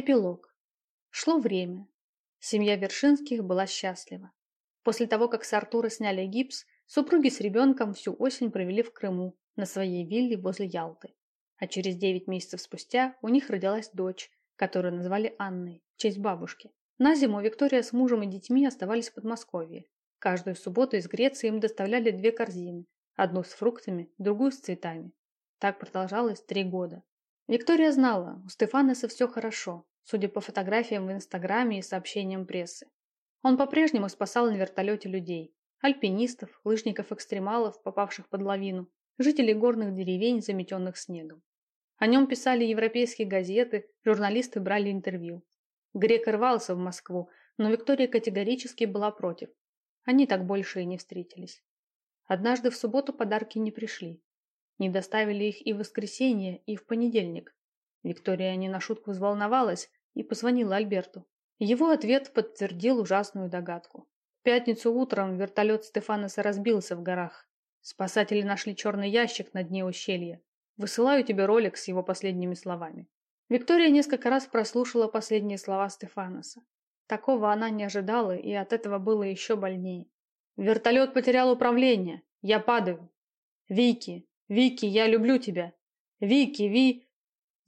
Эпилог. Шло время. Семья Вершинских была счастлива. После того, как с Артура сняли гипс, супруги с ребенком всю осень провели в Крыму, на своей вилле возле Ялты. А через 9 месяцев спустя у них родилась дочь, которую назвали Анной, в честь бабушки. На зиму Виктория с мужем и детьми оставались в Подмосковье. Каждую субботу из Греции им доставляли две корзины, одну с фруктами, другую с цветами. Так продолжалось три года. Виктория знала, у Стефанеса все хорошо, судя по фотографиям в Инстаграме и сообщениям прессы. Он по-прежнему спасал на вертолете людей, альпинистов, лыжников-экстремалов, попавших под лавину, жителей горных деревень, заметенных снегом. О нем писали европейские газеты, журналисты брали интервью. Грек рвался в Москву, но Виктория категорически была против. Они так больше и не встретились. Однажды в субботу подарки не пришли. Не доставили их и в воскресенье, и в понедельник. Виктория не на шутку взволновалась и позвонила Альберту. Его ответ подтвердил ужасную догадку. В пятницу утром вертолет Стефаноса разбился в горах. Спасатели нашли черный ящик на дне ущелья. Высылаю тебе ролик с его последними словами. Виктория несколько раз прослушала последние слова Стефаноса. Такого она не ожидала, и от этого было еще больнее. Вертолет потерял управление. Я падаю. Вики, Вики, я люблю тебя. Вики, Ви...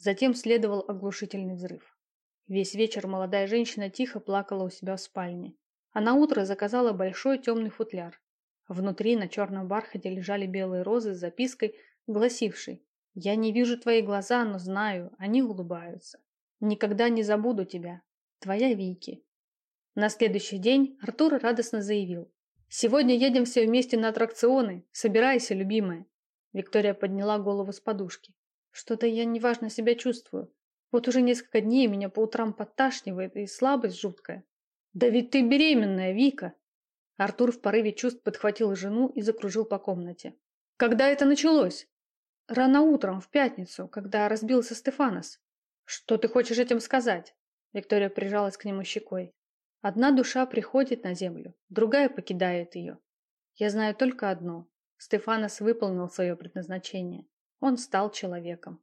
Затем следовал оглушительный взрыв. Весь вечер молодая женщина тихо плакала у себя в спальне. А на утро заказала большой темный футляр. Внутри на черном бархате лежали белые розы с запиской, гласившей «Я не вижу твои глаза, но знаю, они улыбаются. Никогда не забуду тебя. Твоя Вики». На следующий день Артур радостно заявил «Сегодня едем все вместе на аттракционы. Собирайся, любимая». Виктория подняла голову с подушки. Что-то я неважно себя чувствую. Вот уже несколько дней меня по утрам подташнивает и слабость жуткая. Да ведь ты беременная, Вика. Артур в порыве чувств подхватил жену и закружил по комнате. Когда это началось? Рано утром, в пятницу, когда разбился Стефанос. Что ты хочешь этим сказать? Виктория прижалась к нему щекой. Одна душа приходит на землю, другая покидает ее. Я знаю только одно. Стефанос выполнил свое предназначение. Он стал человеком.